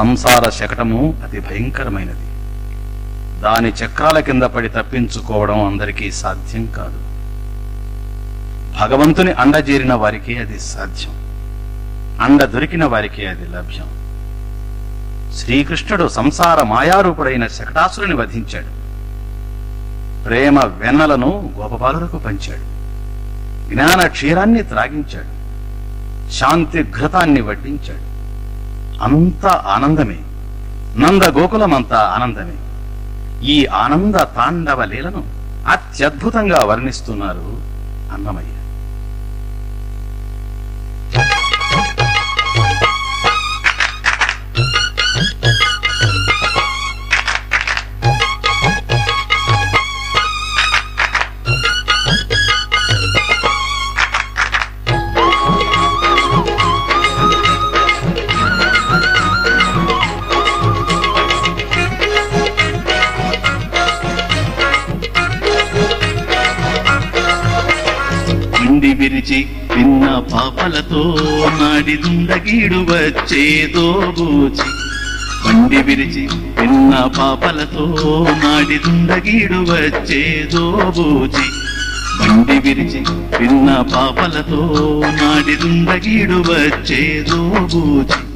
సంసార శకటము అతి భయంకరమైనది. దాని చక్రాల కింద పడి తప్పించుకోవడం అందరికీ సాధ్యం కాదు. భగవంతుని అండ చేరిన వారికి అది సాధ్యం. అండ దొరికిన వారికి అది లభ్యం. శ్రీకృష్ణుడు సంసార మాయారూపుడైన శకటాసురుని వధించాడు. ప్రేమ వెన్నలను గోపబాలులకు పంచాడు. జ్ఞాన క్షీరాన్ని త్రాగించాడు. శాంతి ఘృతాన్ని వడ్డించాడు. అంతా ఆనందమే. నంద గోకులమంతా ఆనందమే. ఈ ఆనంద తాండవ లీలను అత్యద్భుతంగా వర్ణిస్తున్నారు అన్నమయ్య. విరిచి విన్న పాపలతో నాడి దుండగీడు వచ్చేదో బూచి. మండి విరిచి విన్న పాపలతో నాడి దుండగీడు వచ్చేదో బూచి. మండి విరిచి విన్న పాపలతో నాడి దుండగీడు వచ్చేదో బూచి.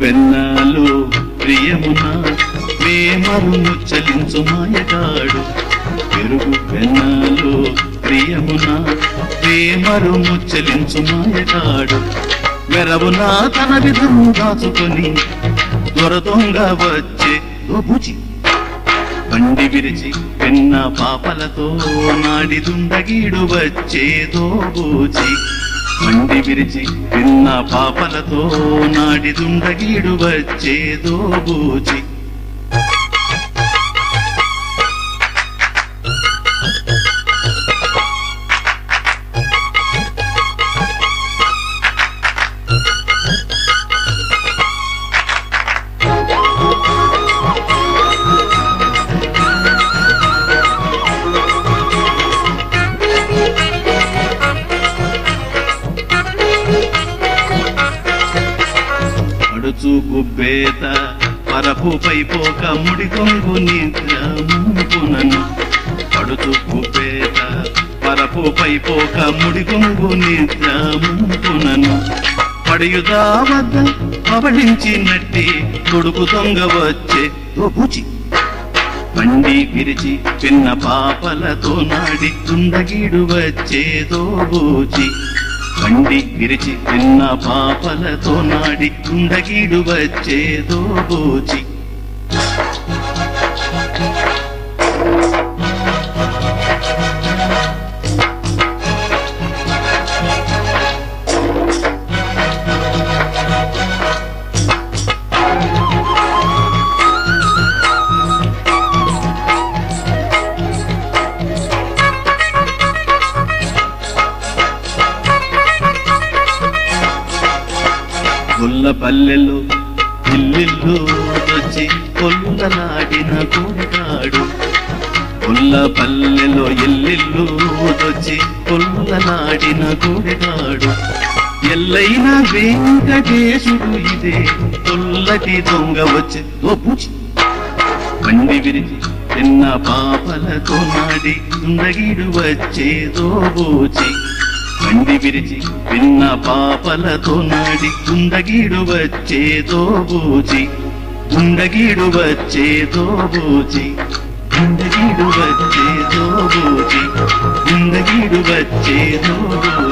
వెన్నాలు ప్రియమున వేమరు చలించు మాయగాడు. పెరుగు వెన్నాలు ప్రియమున వేమరు చలించు మాయగాడు. వెరవునా తన విధము దాచుకొని దొరదొంగ వచ్చే దోబుచి బండి విరిచి పెన్న పాపలతో నాడి దుండగీడు వచ్చే దోబూచి. మండి విరిచి విన్న పాపలతో నాడిదుండగీడు వచ్చేదో బూచి. బేత అడుచు పరపుపై పోక ముడి కొంగు నిద్రమునను పడుతుప్పు బేత పరపుపై పోక ముడి కొంగు నిద్రమునను పడియుదా వద్ద పవళించినట్టి కొడుకు దొంగ వచ్చే దోబుచి బండి విరిచి చిన్న పాపలతో నాడి దుండగీడు వచ్చేదో బూచి బండి విరిచి చిన్న పాపలతో నాడి దుండగీడు వచ్చేదో బోచి. గొల్ల పల్లెలు ఇల్లిల్లు వచ్చి కొల్లలాడిన కోడిగాడు గొల్ల పల్లెలో ఎల్లిల్లు వచ్చి కొల్లలాడిన కోడిగాడు ఎల్లైన వెంకటేశుడు ఇదే కొల్లటి దొంగ వచ్చి దోపుచి బండి విరిచి చిన్న పాపలతో నాడి నగిడు వచ్చేదో బోచి. బండి విరిచి విన్న పాపలతో నాడి గుండగీడు వచ్చేదో బూచి. గుండగీడు వచ్చేదో బూచి. గుండగీడు వచ్చేదో బూచి. గుండగీడు వచ్చేదో బూచి.